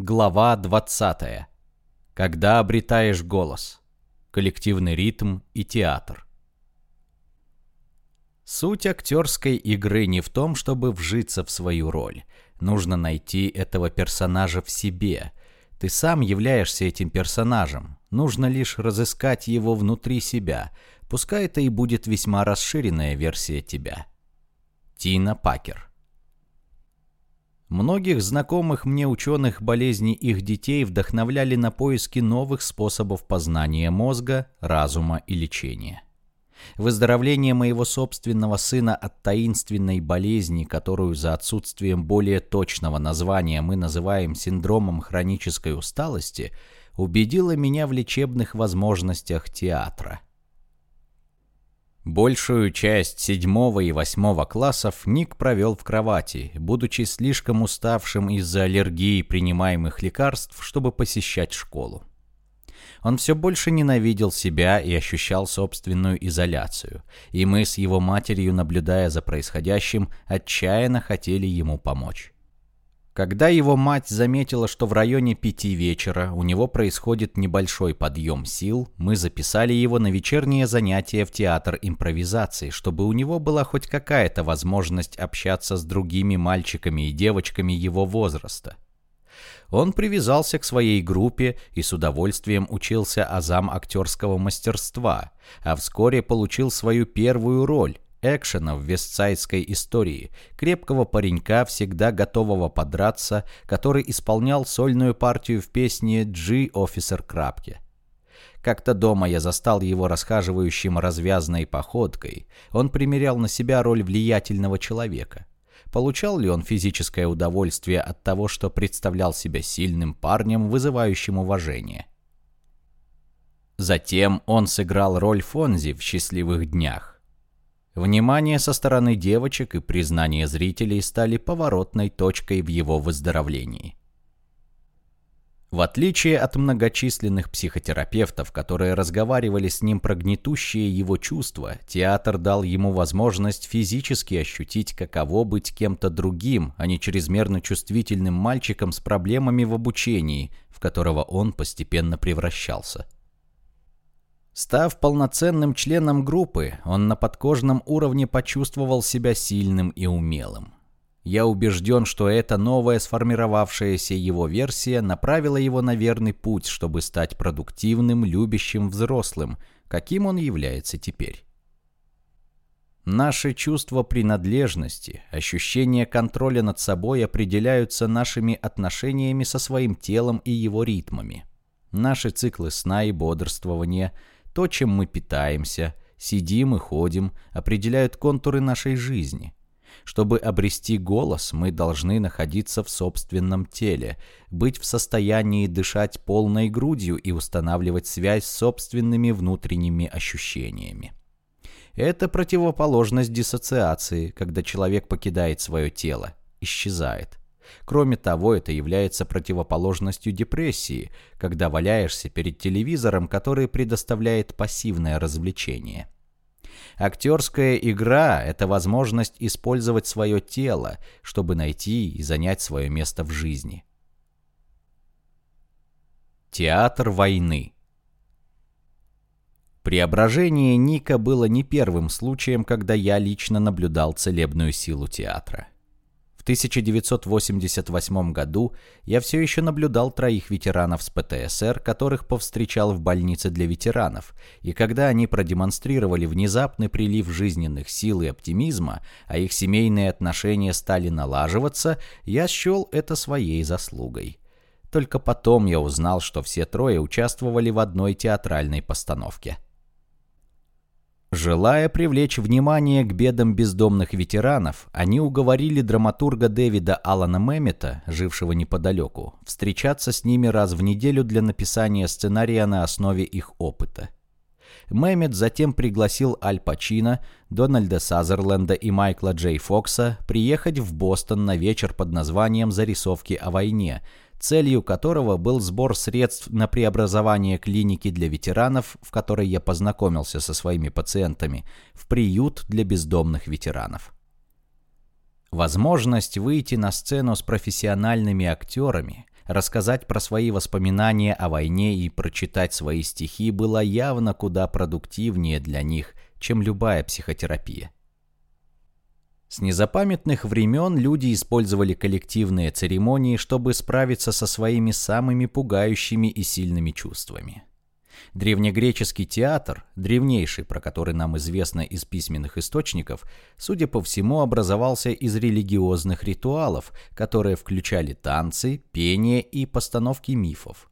Глава 20. Когда обретаешь голос. Коллективный ритм и театр. Суть актерской игры не в том, чтобы вжиться в свою роль. Нужно найти этого персонажа в себе. Ты сам являешься этим персонажем. Нужно лишь разыскать его внутри себя. Пускай это и будет весьма расширенная версия тебя. Тина Пакер Многих знакомых мне ученых болезней их детей вдохновляли на поиски новых способов познания мозга, разума и лечения. Выздоровление моего собственного сына от таинственной болезни, которую за отсутствием более точного названия мы называем синдромом хронической усталости, убедило меня в лечебных возможностях театра – Большую часть седьмого и восьмого классов Ник провел в кровати, будучи слишком уставшим из-за аллергии принимаемых лекарств, чтобы посещать школу. Он все больше ненавидел себя и ощущал собственную изоляцию, и мы с его матерью, наблюдая за происходящим, отчаянно хотели ему помочь. Когда его мать заметила, что в районе пяти вечера у него происходит небольшой подъем сил, мы записали его на вечернее занятие в театр импровизации, чтобы у него была хоть какая-то возможность общаться с другими мальчиками и девочками его возраста. Он привязался к своей группе и с удовольствием учился азам актерского мастерства, а вскоре получил свою первую роль экшена в вестсайдской истории, крепкого паренька, всегда готового подраться, который исполнял сольную партию в песне «G. Офисер Крапке». Как-то дома я застал его расхаживающим развязной походкой. Он примерял на себя роль влиятельного человека. Получал ли он физическое удовольствие от того, что представлял себя сильным парнем, вызывающим уважение? Затем он сыграл роль Фонзи в «Счастливых днях». Внимание со стороны девочек и признание зрителей стали поворотной точкой в его выздоровлении. В отличие от многочисленных психотерапевтов, которые разговаривали с ним про гнетущие его чувства, театр дал ему возможность физически ощутить, каково быть кем-то другим, а не чрезмерно чувствительным мальчиком с проблемами в обучении, в которого он постепенно превращался. Став полноценным членом группы, он на подкожном уровне почувствовал себя сильным и умелым. Я убежден, что эта новая сформировавшаяся его версия направила его на верный путь, чтобы стать продуктивным, любящим взрослым, каким он является теперь. Наши чувства принадлежности, ощущение контроля над собой определяются нашими отношениями со своим телом и его ритмами. Наши циклы сна и бодрствования – то, чем мы питаемся, сидим и ходим, определяют контуры нашей жизни. Чтобы обрести голос, мы должны находиться в собственном теле, быть в состоянии дышать полной грудью и устанавливать связь с собственными внутренними ощущениями. Это противоположность диссоциации, когда человек покидает свое тело, исчезает. Кроме того, это является противоположностью депрессии, когда валяешься перед телевизором, который предоставляет пассивное развлечение. Актерская игра – это возможность использовать свое тело, чтобы найти и занять свое место в жизни. Театр войны Преображение Ника было не первым случаем, когда я лично наблюдал целебную силу театра. 1988 году я все еще наблюдал троих ветеранов с ПТСР, которых повстречал в больнице для ветеранов, и когда они продемонстрировали внезапный прилив жизненных сил и оптимизма, а их семейные отношения стали налаживаться, я счел это своей заслугой. Только потом я узнал, что все трое участвовали в одной театральной постановке – Желая привлечь внимание к бедам бездомных ветеранов, они уговорили драматурга Дэвида Алана Мэммета, жившего неподалеку, встречаться с ними раз в неделю для написания сценария на основе их опыта. Мэммет затем пригласил Аль Пачино, Дональда Сазерленда и Майкла Джей Фокса приехать в Бостон на вечер под названием «Зарисовки о войне», целью которого был сбор средств на преобразование клиники для ветеранов, в которой я познакомился со своими пациентами, в приют для бездомных ветеранов. Возможность выйти на сцену с профессиональными актерами, Рассказать про свои воспоминания о войне и прочитать свои стихи было явно куда продуктивнее для них, чем любая психотерапия. С незапамятных времен люди использовали коллективные церемонии, чтобы справиться со своими самыми пугающими и сильными чувствами. Древнегреческий театр, древнейший, про который нам известно из письменных источников, судя по всему, образовался из религиозных ритуалов, которые включали танцы, пение и постановки мифов.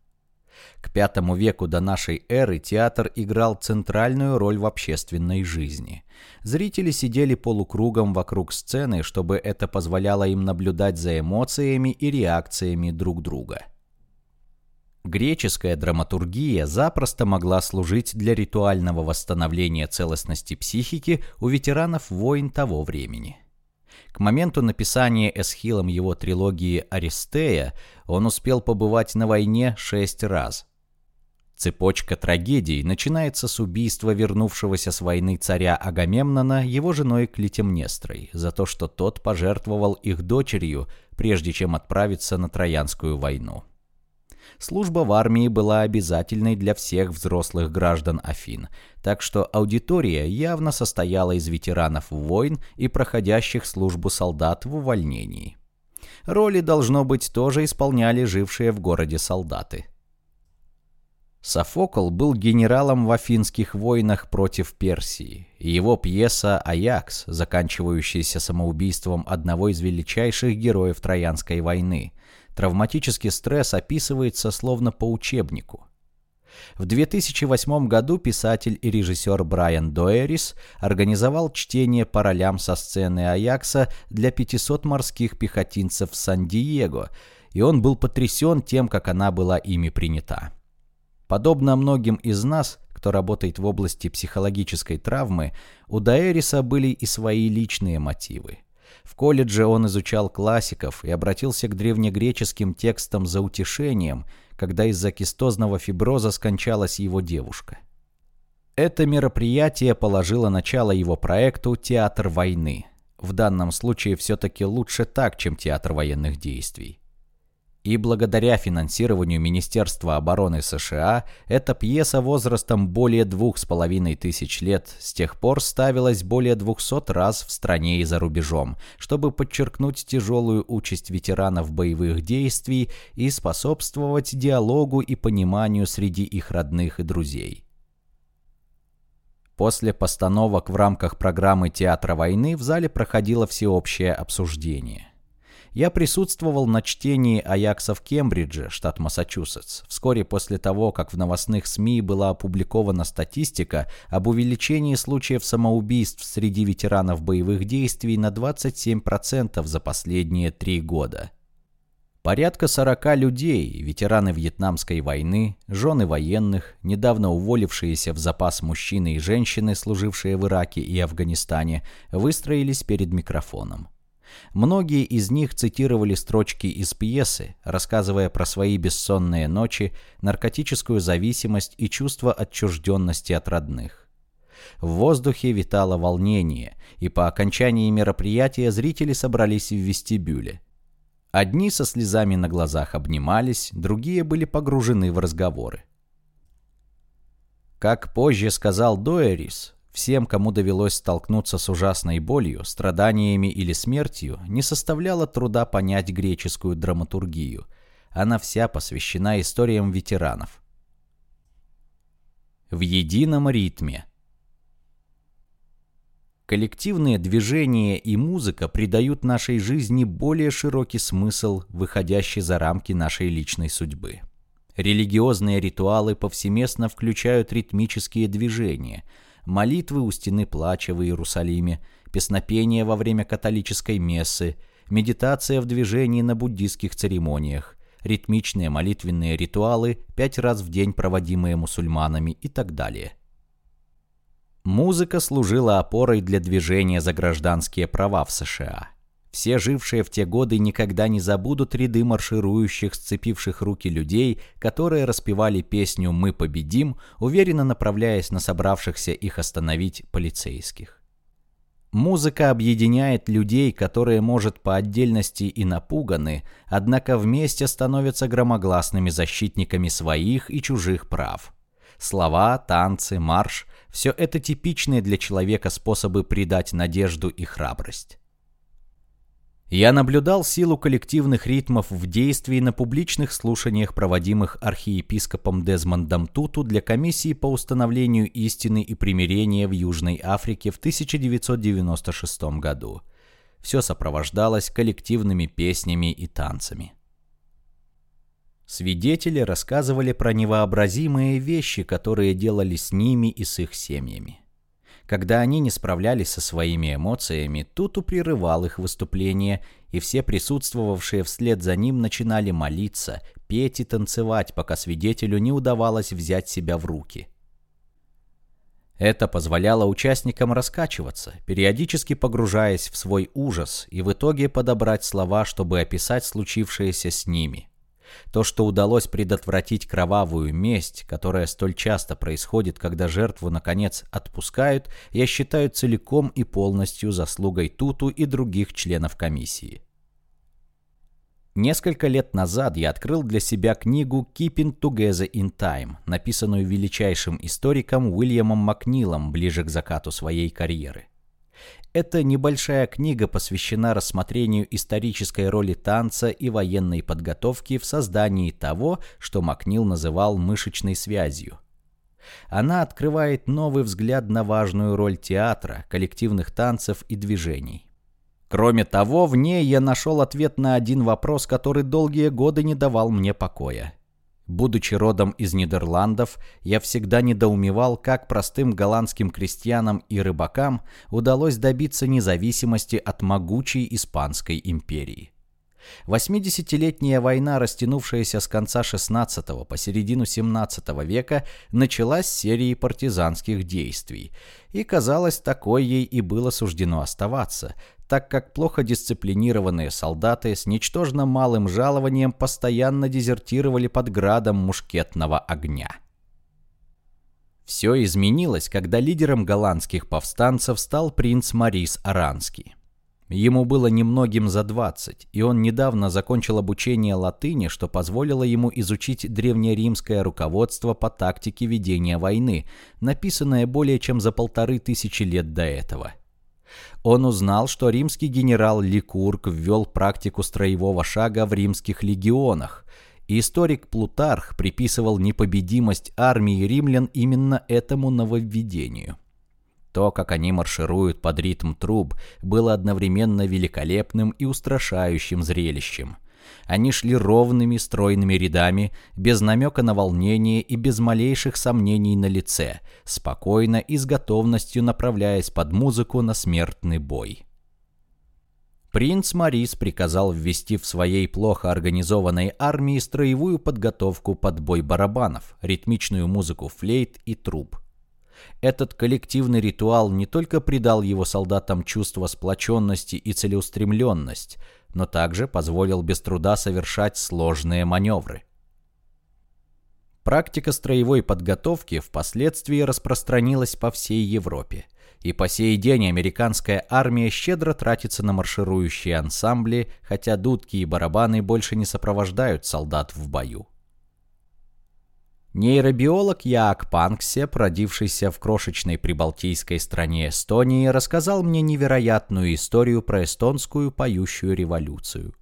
К V веку до нашей эры театр играл центральную роль в общественной жизни. Зрители сидели полукругом вокруг сцены, чтобы это позволяло им наблюдать за эмоциями и реакциями друг друга. Греческая драматургия запросто могла служить для ритуального восстановления целостности психики у ветеранов войн того времени. К моменту написания Эсхилом его трилогии «Аристея» он успел побывать на войне шесть раз. Цепочка трагедий начинается с убийства вернувшегося с войны царя Агамемнона его женой Клитемнестрой за то, что тот пожертвовал их дочерью, прежде чем отправиться на Троянскую войну служба в армии была обязательной для всех взрослых граждан Афин, так что аудитория явно состояла из ветеранов войн и проходящих службу солдат в увольнении. Роли, должно быть, тоже исполняли жившие в городе солдаты. Софокл был генералом в афинских войнах против Персии, и его пьеса «Аякс», заканчивающаяся самоубийством одного из величайших героев Троянской войны – Травматический стресс описывается словно по учебнику. В 2008 году писатель и режиссер Брайан Доэрис организовал чтение по ролям со сцены Аякса для 500 морских пехотинцев в Сан-Диего, и он был потрясен тем, как она была ими принята. Подобно многим из нас, кто работает в области психологической травмы, у Доэриса были и свои личные мотивы. В колледже он изучал классиков и обратился к древнегреческим текстам за утешением, когда из-за кистозного фиброза скончалась его девушка. Это мероприятие положило начало его проекту «Театр войны». В данном случае все-таки лучше так, чем театр военных действий. И благодаря финансированию Министерства обороны США, эта пьеса возрастом более двух с половиной тысяч лет с тех пор ставилась более двухсот раз в стране и за рубежом, чтобы подчеркнуть тяжелую участь ветеранов боевых действий и способствовать диалогу и пониманию среди их родных и друзей. После постановок в рамках программы «Театра войны» в зале проходило всеобщее обсуждение – я присутствовал на чтении Аякса в Кембридже, штат Массачусетс, вскоре после того, как в новостных СМИ была опубликована статистика об увеличении случаев самоубийств среди ветеранов боевых действий на 27% за последние три года. Порядка 40 людей, ветераны Вьетнамской войны, жены военных, недавно уволившиеся в запас мужчины и женщины, служившие в Ираке и Афганистане, выстроились перед микрофоном. Многие из них цитировали строчки из пьесы, рассказывая про свои бессонные ночи, наркотическую зависимость и чувство отчужденности от родных. В воздухе витало волнение, и по окончании мероприятия зрители собрались в вестибюле. Одни со слезами на глазах обнимались, другие были погружены в разговоры. Как позже сказал Доэрис, Всем, кому довелось столкнуться с ужасной болью, страданиями или смертью, не составляло труда понять греческую драматургию. Она вся посвящена историям ветеранов. В едином ритме. Коллективные движения и музыка придают нашей жизни более широкий смысл, выходящий за рамки нашей личной судьбы. Религиозные ритуалы повсеместно включают ритмические движения – молитвы у стены плача в Иерусалиме, песнопение во время католической мессы, медитация в движении на буддийских церемониях, ритмичные молитвенные ритуалы, пять раз в день проводимые мусульманами и так далее. Музыка служила опорой для движения за гражданские права в США – все жившие в те годы никогда не забудут ряды марширующих, сцепивших руки людей, которые распевали песню «Мы победим», уверенно направляясь на собравшихся их остановить полицейских. Музыка объединяет людей, которые, может, по отдельности и напуганы, однако вместе становятся громогласными защитниками своих и чужих прав. Слова, танцы, марш – все это типичные для человека способы придать надежду и храбрость. Я наблюдал силу коллективных ритмов в действии на публичных слушаниях, проводимых архиепископом Дезмондом Туту для комиссии по установлению истины и примирения в Южной Африке в 1996 году. Все сопровождалось коллективными песнями и танцами. Свидетели рассказывали про невообразимые вещи, которые делали с ними и с их семьями. Когда они не справлялись со своими эмоциями, Туту прерывал их выступление, и все присутствовавшие вслед за ним начинали молиться, петь и танцевать, пока свидетелю не удавалось взять себя в руки. Это позволяло участникам раскачиваться, периодически погружаясь в свой ужас и в итоге подобрать слова, чтобы описать случившееся с ними – то, что удалось предотвратить кровавую месть, которая столь часто происходит, когда жертву, наконец, отпускают, я считаю целиком и полностью заслугой Туту и других членов комиссии. Несколько лет назад я открыл для себя книгу «Keeping Together in Time», написанную величайшим историком Уильямом Макнилом ближе к закату своей карьеры. Эта небольшая книга посвящена рассмотрению исторической роли танца и военной подготовки в создании того, что Макнил называл мышечной связью. Она открывает новый взгляд на важную роль театра, коллективных танцев и движений. Кроме того, в ней я нашел ответ на один вопрос, который долгие годы не давал мне покоя. Будучи родом из Нидерландов, я всегда недоумевал, как простым голландским крестьянам и рыбакам удалось добиться независимости от могучей Испанской империи. Восьмидесятилетняя война, растянувшаяся с конца XVI по середину XVII века, началась с серии партизанских действий, и, казалось, такой ей и было суждено оставаться, так как плохо дисциплинированные солдаты с ничтожно малым жалованием постоянно дезертировали под градом мушкетного огня. Все изменилось, когда лидером голландских повстанцев стал принц Марис Аранский. Ему было немногим за 20, и он недавно закончил обучение латыни, что позволило ему изучить древнеримское руководство по тактике ведения войны, написанное более чем за полторы тысячи лет до этого – он узнал, что римский генерал Ликург ввел практику строевого шага в римских легионах. И историк Плутарх приписывал непобедимость армии римлян именно этому нововведению. То, как они маршируют под ритм труб, было одновременно великолепным и устрашающим зрелищем. Они шли ровными стройными рядами, без намека на волнение и без малейших сомнений на лице, спокойно и с готовностью направляясь под музыку на смертный бой. Принц Марис приказал ввести в своей плохо организованной армии строевую подготовку под бой барабанов, ритмичную музыку флейт и труб. Этот коллективный ритуал не только придал его солдатам чувство сплоченности и целеустремленность, но также позволил без труда совершать сложные маневры. Практика строевой подготовки впоследствии распространилась по всей Европе, и по сей день американская армия щедро тратится на марширующие ансамбли, хотя дудки и барабаны больше не сопровождают солдат в бою. Нейробиолог Яак Панксе, родившийся в крошечной прибалтийской стране Эстонии, рассказал мне невероятную историю про эстонскую поющую революцию.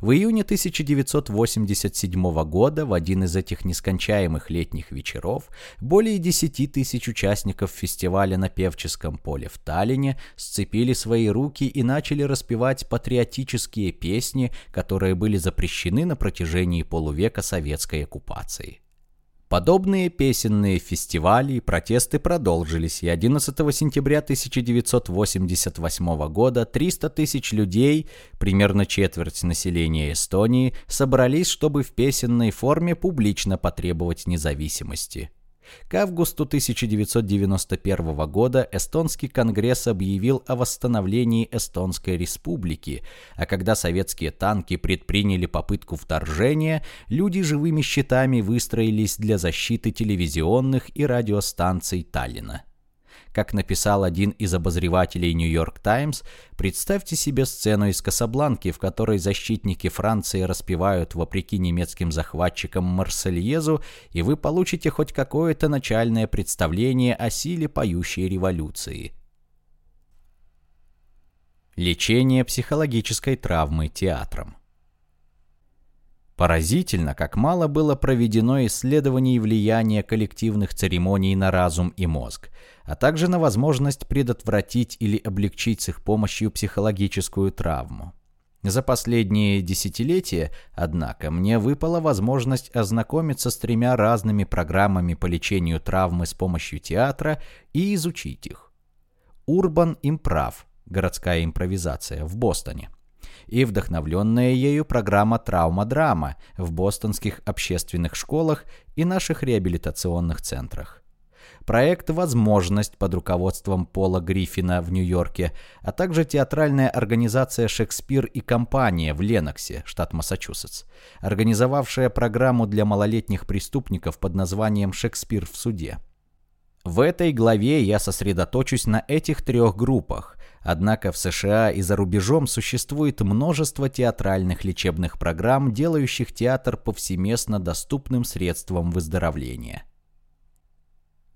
В июне 1987 года, в один из этих нескончаемых летних вечеров, более 10 тысяч участников фестиваля на Певческом поле в Таллине сцепили свои руки и начали распевать патриотические песни, которые были запрещены на протяжении полувека советской оккупации. Подобные песенные фестивали и протесты продолжились, и 11 сентября 1988 года 300 тысяч людей, примерно четверть населения Эстонии, собрались, чтобы в песенной форме публично потребовать независимости. К августу 1991 года Эстонский конгресс объявил о восстановлении Эстонской республики, а когда советские танки предприняли попытку вторжения, люди живыми щитами выстроились для защиты телевизионных и радиостанций Таллина. Как написал один из обозревателей «Нью-Йорк Таймс», представьте себе сцену из Касабланки, в которой защитники Франции распевают вопреки немецким захватчикам Марсельезу, и вы получите хоть какое-то начальное представление о силе поющей революции. Лечение психологической травмы театром. Поразительно, как мало было проведено исследований влияния коллективных церемоний на разум и мозг, а также на возможность предотвратить или облегчить с их помощью психологическую травму. За последние десятилетия, однако, мне выпала возможность ознакомиться с тремя разными программами по лечению травмы с помощью театра и изучить их. Урбан Имправ, городская импровизация, в Бостоне – и вдохновленная ею программа «Травма-драма» в бостонских общественных школах и наших реабилитационных центрах. Проект «Возможность» под руководством Пола Гриффина в Нью-Йорке, а также театральная организация «Шекспир и компания» в Леноксе, штат Массачусетс, организовавшая программу для малолетних преступников под названием «Шекспир в суде». В этой главе я сосредоточусь на этих трех группах, Однако в США и за рубежом существует множество театральных лечебных программ, делающих театр повсеместно доступным средством выздоровления.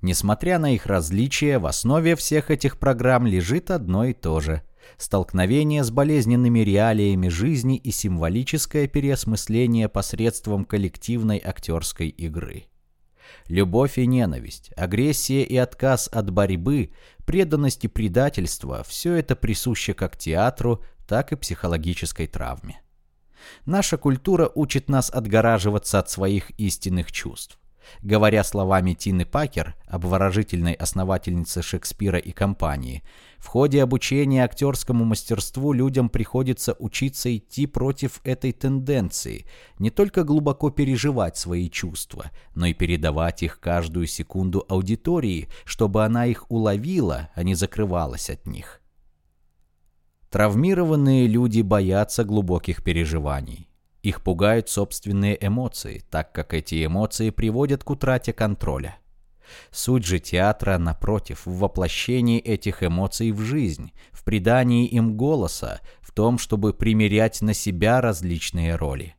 Несмотря на их различия, в основе всех этих программ лежит одно и то же – столкновение с болезненными реалиями жизни и символическое переосмысление посредством коллективной актерской игры. Любовь и ненависть, агрессия и отказ от борьбы, преданность и предательство – все это присуще как театру, так и психологической травме. Наша культура учит нас отгораживаться от своих истинных чувств. Говоря словами Тины Пакер, обворожительной основательницы Шекспира и компании, в ходе обучения актерскому мастерству людям приходится учиться идти против этой тенденции, не только глубоко переживать свои чувства, но и передавать их каждую секунду аудитории, чтобы она их уловила, а не закрывалась от них. Травмированные люди боятся глубоких переживаний. Их пугают собственные эмоции, так как эти эмоции приводят к утрате контроля. Суть же театра, напротив, в воплощении этих эмоций в жизнь, в придании им голоса, в том, чтобы примерять на себя различные роли.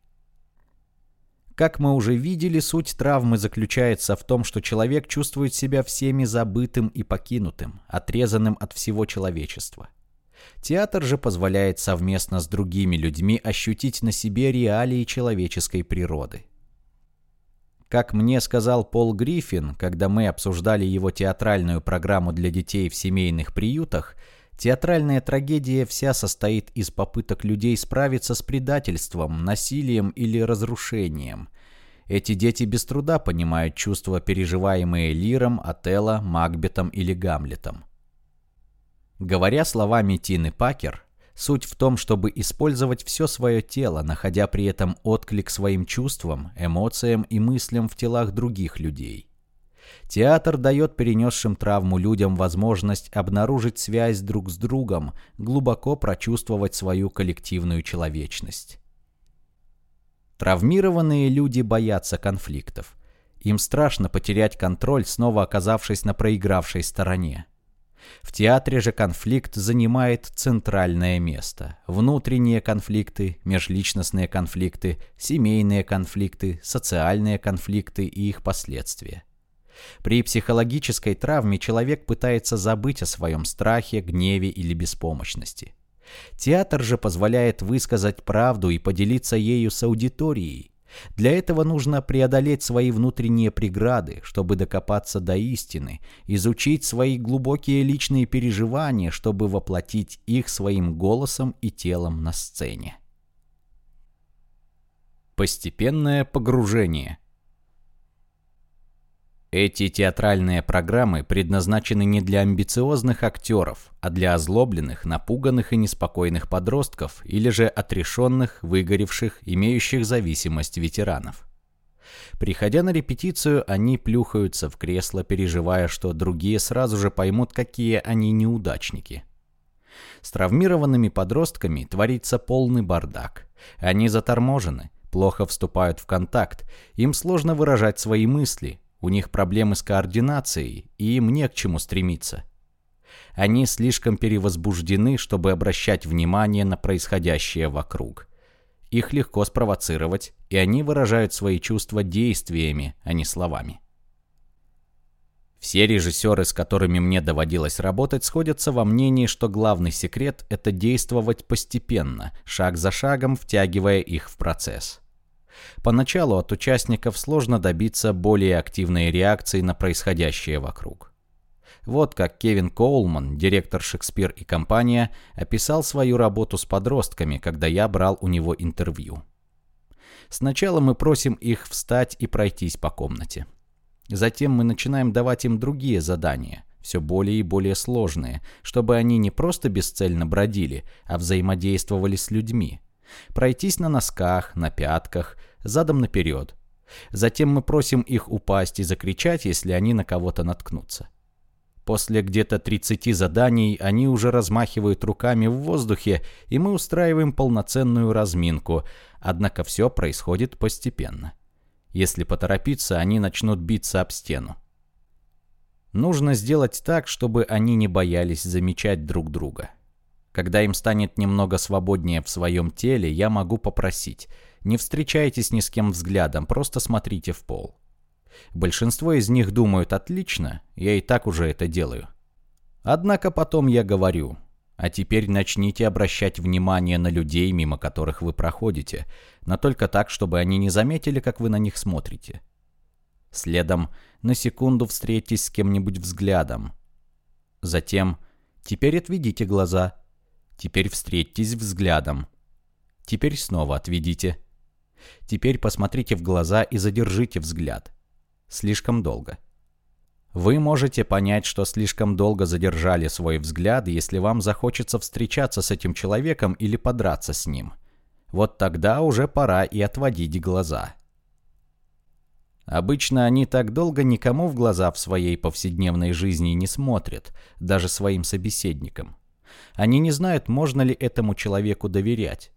Как мы уже видели, суть травмы заключается в том, что человек чувствует себя всеми забытым и покинутым, отрезанным от всего человечества. Театр же позволяет совместно с другими людьми ощутить на себе реалии человеческой природы. Как мне сказал Пол Гриффин, когда мы обсуждали его театральную программу для детей в семейных приютах, театральная трагедия вся состоит из попыток людей справиться с предательством, насилием или разрушением. Эти дети без труда понимают чувства, переживаемые Лиром, Отелло, Макбетом или Гамлетом. Говоря словами Тины Пакер, суть в том, чтобы использовать все свое тело, находя при этом отклик своим чувствам, эмоциям и мыслям в телах других людей. Театр дает перенесшим травму людям возможность обнаружить связь друг с другом, глубоко прочувствовать свою коллективную человечность. Травмированные люди боятся конфликтов. Им страшно потерять контроль, снова оказавшись на проигравшей стороне. В театре же конфликт занимает центральное место. Внутренние конфликты, межличностные конфликты, семейные конфликты, социальные конфликты и их последствия. При психологической травме человек пытается забыть о своем страхе, гневе или беспомощности. Театр же позволяет высказать правду и поделиться ею с аудиторией, для этого нужно преодолеть свои внутренние преграды, чтобы докопаться до истины, изучить свои глубокие личные переживания, чтобы воплотить их своим голосом и телом на сцене. Постепенное погружение – эти театральные программы предназначены не для амбициозных актеров, а для озлобленных, напуганных и неспокойных подростков или же отрешенных, выгоревших, имеющих зависимость ветеранов. Приходя на репетицию, они плюхаются в кресло, переживая, что другие сразу же поймут, какие они неудачники. С травмированными подростками творится полный бардак. Они заторможены, плохо вступают в контакт, им сложно выражать свои мысли, у них проблемы с координацией, и им не к чему стремиться. Они слишком перевозбуждены, чтобы обращать внимание на происходящее вокруг. Их легко спровоцировать, и они выражают свои чувства действиями, а не словами. Все режиссеры, с которыми мне доводилось работать, сходятся во мнении, что главный секрет – это действовать постепенно, шаг за шагом, втягивая их в процесс. Поначалу от участников сложно добиться более активной реакции на происходящее вокруг. Вот как Кевин Коулман, директор «Шекспир и компания», описал свою работу с подростками, когда я брал у него интервью. Сначала мы просим их встать и пройтись по комнате. Затем мы начинаем давать им другие задания, все более и более сложные, чтобы они не просто бесцельно бродили, а взаимодействовали с людьми. Пройтись на носках, на пятках, задом наперед. Затем мы просим их упасть и закричать, если они на кого-то наткнутся. После где-то 30 заданий они уже размахивают руками в воздухе, и мы устраиваем полноценную разминку, однако все происходит постепенно. Если поторопиться, они начнут биться об стену. Нужно сделать так, чтобы они не боялись замечать друг друга. Когда им станет немного свободнее в своем теле, я могу попросить, не встречайтесь ни с кем взглядом, просто смотрите в пол. Большинство из них думают отлично, я и так уже это делаю. Однако потом я говорю, а теперь начните обращать внимание на людей, мимо которых вы проходите, но только так, чтобы они не заметили, как вы на них смотрите. Следом на секунду встретитесь с кем-нибудь взглядом. Затем теперь отведите глаза. Теперь встретитесь взглядом. Теперь снова отведите. Теперь посмотрите в глаза и задержите взгляд. Слишком долго. Вы можете понять, что слишком долго задержали свой взгляд, если вам захочется встречаться с этим человеком или подраться с ним. Вот тогда уже пора и отводить глаза. Обычно они так долго никому в глаза в своей повседневной жизни не смотрят, даже своим собеседникам. Они не знают, можно ли этому человеку доверять.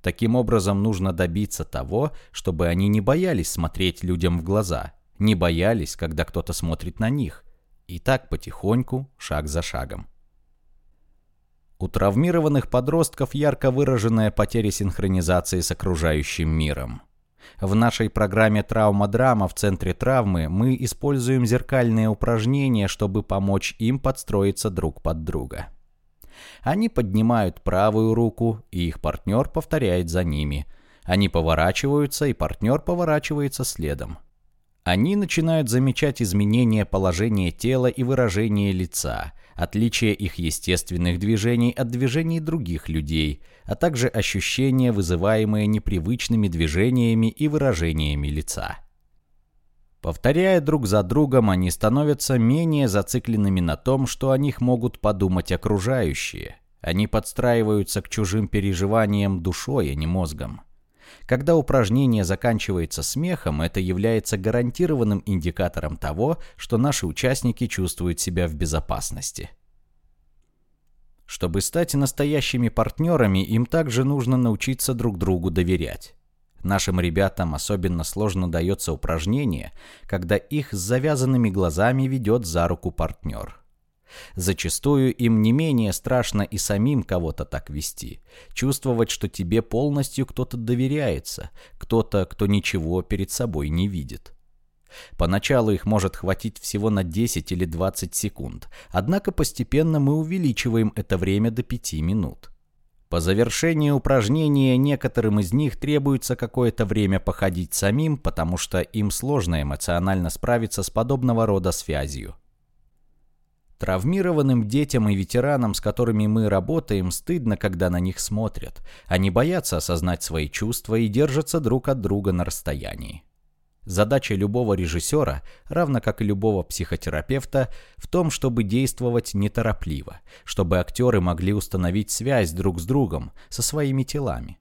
Таким образом, нужно добиться того, чтобы они не боялись смотреть людям в глаза – не боялись, когда кто-то смотрит на них. И так потихоньку, шаг за шагом. У травмированных подростков ярко выраженная потеря синхронизации с окружающим миром. В нашей программе «Травма-драма» в центре травмы мы используем зеркальные упражнения, чтобы помочь им подстроиться друг под друга. Они поднимают правую руку, и их партнер повторяет за ними. Они поворачиваются, и партнер поворачивается следом. Они начинают замечать изменения положения тела и выражения лица, отличие их естественных движений от движений других людей, а также ощущения, вызываемые непривычными движениями и выражениями лица. Повторяя друг за другом, они становятся менее зацикленными на том, что о них могут подумать окружающие. Они подстраиваются к чужим переживаниям душой, а не мозгом. Когда упражнение заканчивается смехом, это является гарантированным индикатором того, что наши участники чувствуют себя в безопасности. Чтобы стать настоящими партнерами, им также нужно научиться друг другу доверять. Нашим ребятам особенно сложно дается упражнение, когда их с завязанными глазами ведет за руку партнер. Зачастую им не менее страшно и самим кого-то так вести. Чувствовать, что тебе полностью кто-то доверяется, кто-то, кто ничего перед собой не видит. Поначалу их может хватить всего на 10 или 20 секунд, однако постепенно мы увеличиваем это время до 5 минут. По завершении упражнения некоторым из них требуется какое-то время походить самим, потому что им сложно эмоционально справиться с подобного рода связью. Травмированным детям и ветеранам, с которыми мы работаем, стыдно, когда на них смотрят. Они боятся осознать свои чувства и держатся друг от друга на расстоянии. Задача любого режиссера, равно как и любого психотерапевта, в том, чтобы действовать неторопливо, чтобы актеры могли установить связь друг с другом, со своими телами.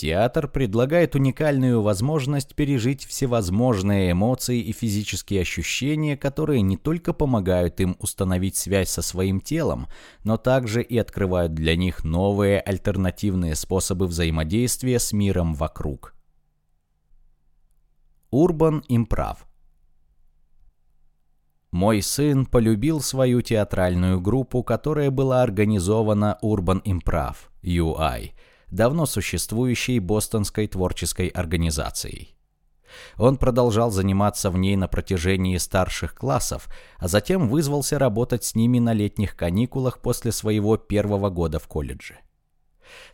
Театр предлагает уникальную возможность пережить всевозможные эмоции и физические ощущения, которые не только помогают им установить связь со своим телом, но также и открывают для них новые альтернативные способы взаимодействия с миром вокруг. Урбан Имправ Мой сын полюбил свою театральную группу, которая была организована Urban Improv, UI, давно существующей бостонской творческой организацией. Он продолжал заниматься в ней на протяжении старших классов, а затем вызвался работать с ними на летних каникулах после своего первого года в колледже.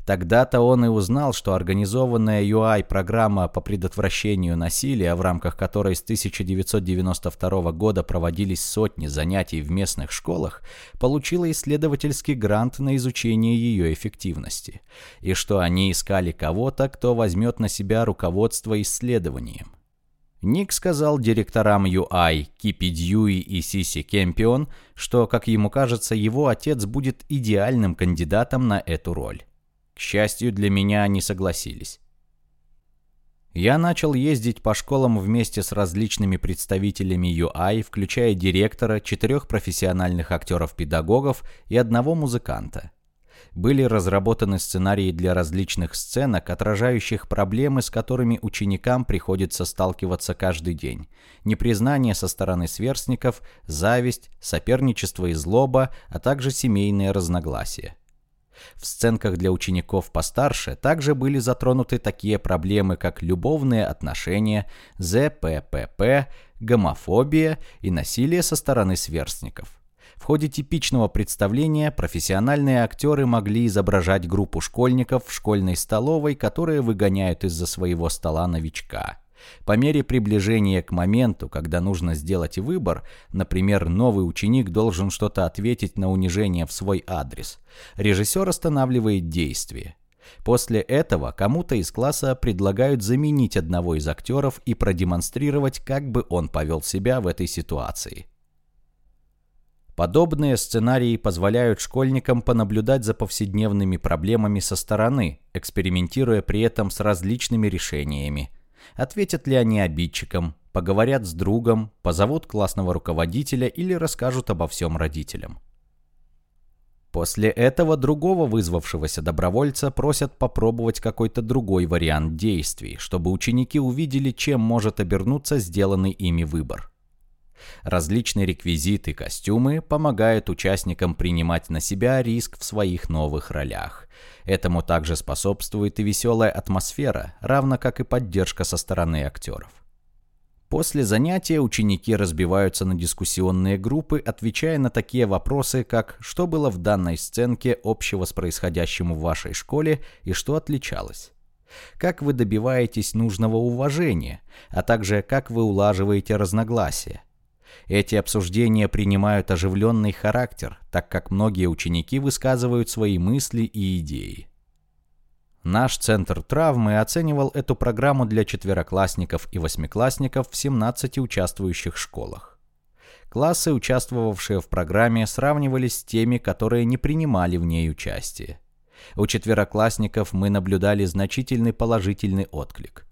Тогда-то он и узнал, что организованная UI-программа по предотвращению насилия, в рамках которой с 1992 года проводились сотни занятий в местных школах, получила исследовательский грант на изучение ее эффективности, и что они искали кого-то, кто возьмет на себя руководство исследованием. Ник сказал директорам UI Кипи Дьюи и Сиси Кемпион, что, как ему кажется, его отец будет идеальным кандидатом на эту роль. К счастью, для меня они согласились. Я начал ездить по школам вместе с различными представителями UI, включая директора, четырех профессиональных актеров-педагогов и одного музыканта. Были разработаны сценарии для различных сценок, отражающих проблемы, с которыми ученикам приходится сталкиваться каждый день. Непризнание со стороны сверстников, зависть, соперничество и злоба, а также семейные разногласия. В сценках для учеников постарше также были затронуты такие проблемы, как любовные отношения, ЗППП, гомофобия и насилие со стороны сверстников. В ходе типичного представления профессиональные актеры могли изображать группу школьников в школьной столовой, которые выгоняют из-за своего стола новичка. По мере приближения к моменту, когда нужно сделать выбор, например, новый ученик должен что-то ответить на унижение в свой адрес, режиссер останавливает действие. После этого кому-то из класса предлагают заменить одного из актеров и продемонстрировать, как бы он повел себя в этой ситуации. Подобные сценарии позволяют школьникам понаблюдать за повседневными проблемами со стороны, экспериментируя при этом с различными решениями, Ответят ли они обидчикам, поговорят с другом, позовут классного руководителя или расскажут обо всем родителям. После этого другого вызвавшегося добровольца просят попробовать какой-то другой вариант действий, чтобы ученики увидели, чем может обернуться сделанный ими выбор. Различные реквизиты, костюмы помогают участникам принимать на себя риск в своих новых ролях. Этому также способствует и веселая атмосфера, равно как и поддержка со стороны актеров. После занятия ученики разбиваются на дискуссионные группы, отвечая на такие вопросы, как «Что было в данной сценке общего с происходящим в вашей школе и что отличалось?» Как вы добиваетесь нужного уважения, а также как вы улаживаете разногласия? Эти обсуждения принимают оживленный характер, так как многие ученики высказывают свои мысли и идеи. Наш центр травмы оценивал эту программу для четвероклассников и восьмиклассников в 17 участвующих школах. Классы, участвовавшие в программе, сравнивались с теми, которые не принимали в ней участие. У четвероклассников мы наблюдали значительный положительный отклик.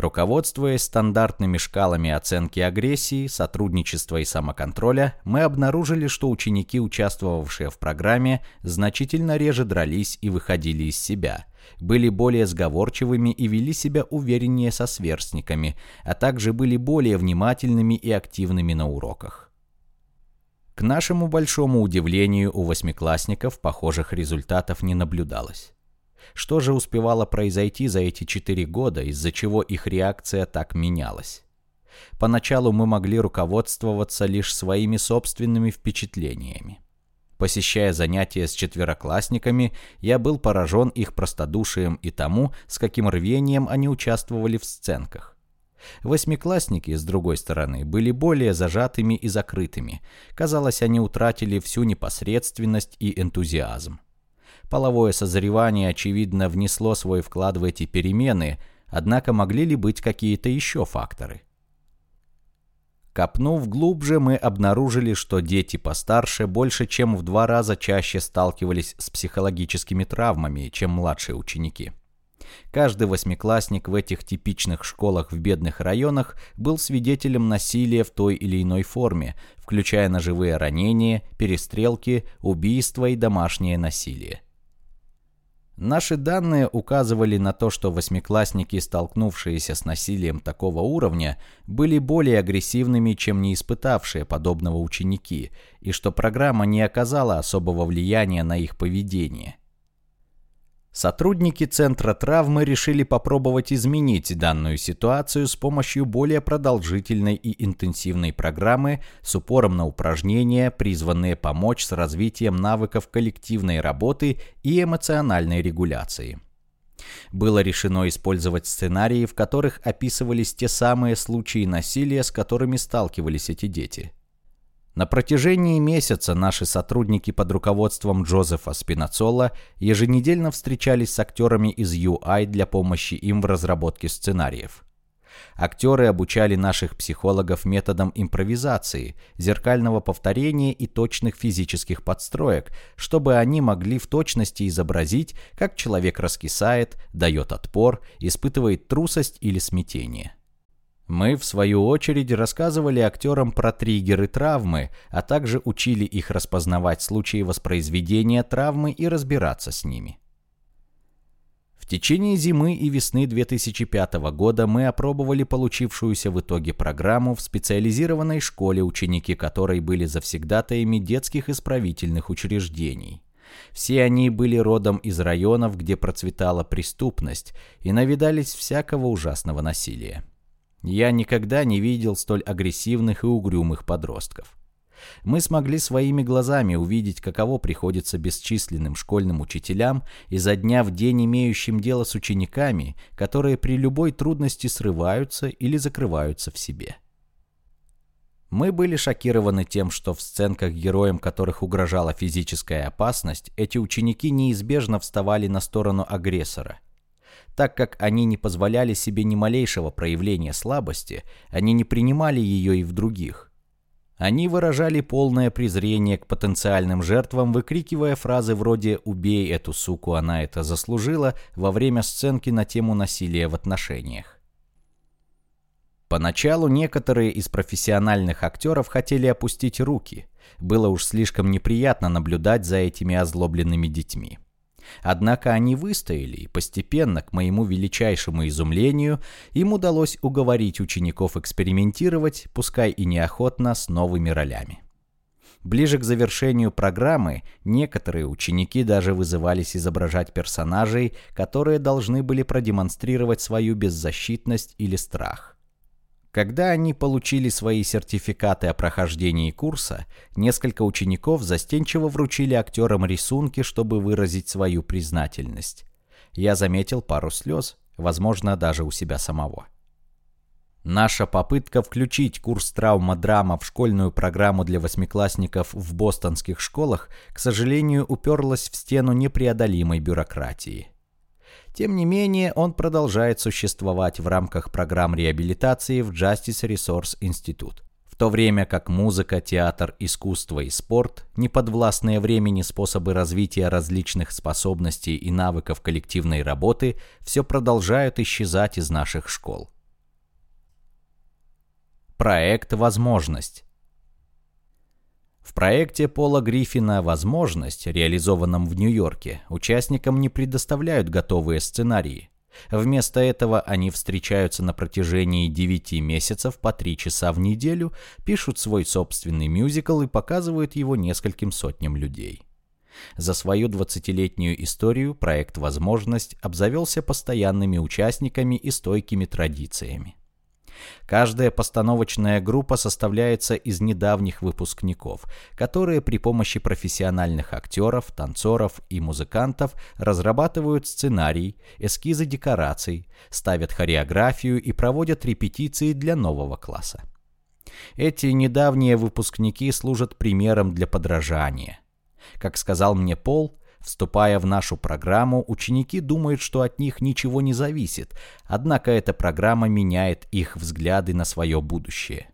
Руководствуясь стандартными шкалами оценки агрессии, сотрудничества и самоконтроля, мы обнаружили, что ученики, участвовавшие в программе, значительно реже дрались и выходили из себя, были более сговорчивыми и вели себя увереннее со сверстниками, а также были более внимательными и активными на уроках. К нашему большому удивлению, у восьмиклассников похожих результатов не наблюдалось. Что же успевало произойти за эти четыре года, из-за чего их реакция так менялась? Поначалу мы могли руководствоваться лишь своими собственными впечатлениями. Посещая занятия с четвероклассниками, я был поражен их простодушием и тому, с каким рвением они участвовали в сценках. Восьмиклассники, с другой стороны, были более зажатыми и закрытыми. Казалось, они утратили всю непосредственность и энтузиазм. Половое созревание, очевидно, внесло свой вклад в эти перемены, однако могли ли быть какие-то еще факторы? Копнув глубже, мы обнаружили, что дети постарше больше чем в два раза чаще сталкивались с психологическими травмами, чем младшие ученики. Каждый восьмиклассник в этих типичных школах в бедных районах был свидетелем насилия в той или иной форме, включая ножевые ранения, перестрелки, убийства и домашнее насилие. Наши данные указывали на то, что восьмиклассники, столкнувшиеся с насилием такого уровня, были более агрессивными, чем не испытавшие подобного ученики, и что программа не оказала особого влияния на их поведение. Сотрудники Центра травмы решили попробовать изменить данную ситуацию с помощью более продолжительной и интенсивной программы с упором на упражнения, призванные помочь с развитием навыков коллективной работы и эмоциональной регуляции. Было решено использовать сценарии, в которых описывались те самые случаи насилия, с которыми сталкивались эти дети – на протяжении месяца наши сотрудники под руководством Джозефа Спинацола еженедельно встречались с актерами из UI для помощи им в разработке сценариев. Актеры обучали наших психологов методам импровизации, зеркального повторения и точных физических подстроек, чтобы они могли в точности изобразить, как человек раскисает, дает отпор, испытывает трусость или смятение. Мы, в свою очередь, рассказывали актерам про триггеры травмы, а также учили их распознавать случаи воспроизведения травмы и разбираться с ними. В течение зимы и весны 2005 года мы опробовали получившуюся в итоге программу в специализированной школе, ученики которой были завсегдатаями детских исправительных учреждений. Все они были родом из районов, где процветала преступность, и навидались всякого ужасного насилия. Я никогда не видел столь агрессивных и угрюмых подростков. Мы смогли своими глазами увидеть, каково приходится бесчисленным школьным учителям изо дня в день имеющим дело с учениками, которые при любой трудности срываются или закрываются в себе. Мы были шокированы тем, что в сценках, героям которых угрожала физическая опасность, эти ученики неизбежно вставали на сторону агрессора – так как они не позволяли себе ни малейшего проявления слабости, они не принимали ее и в других. Они выражали полное презрение к потенциальным жертвам, выкрикивая фразы вроде «убей эту суку, она это заслужила» во время сценки на тему насилия в отношениях. Поначалу некоторые из профессиональных актеров хотели опустить руки. Было уж слишком неприятно наблюдать за этими озлобленными детьми. Однако они выстояли, и постепенно, к моему величайшему изумлению, им удалось уговорить учеников экспериментировать, пускай и неохотно, с новыми ролями. Ближе к завершению программы некоторые ученики даже вызывались изображать персонажей, которые должны были продемонстрировать свою беззащитность или страх. Когда они получили свои сертификаты о прохождении курса, несколько учеников застенчиво вручили актерам рисунки, чтобы выразить свою признательность. Я заметил пару слез, возможно, даже у себя самого. Наша попытка включить курс травма-драма в школьную программу для восьмиклассников в бостонских школах, к сожалению, уперлась в стену непреодолимой бюрократии. Тем не менее, он продолжает существовать в рамках программ реабилитации в Justice Resource Institute. В то время как музыка, театр, искусство и спорт, неподвластные времени способы развития различных способностей и навыков коллективной работы, все продолжают исчезать из наших школ. Проект «Возможность» В проекте Пола Гриффина «Возможность», реализованном в Нью-Йорке, участникам не предоставляют готовые сценарии. Вместо этого они встречаются на протяжении 9 месяцев по 3 часа в неделю, пишут свой собственный мюзикл и показывают его нескольким сотням людей. За свою 20-летнюю историю проект «Возможность» обзавелся постоянными участниками и стойкими традициями. Каждая постановочная группа составляется из недавних выпускников, которые при помощи профессиональных актеров, танцоров и музыкантов разрабатывают сценарий, эскизы декораций, ставят хореографию и проводят репетиции для нового класса. Эти недавние выпускники служат примером для подражания. Как сказал мне Пол, Вступая в нашу программу, ученики думают, что от них ничего не зависит, однако эта программа меняет их взгляды на свое будущее.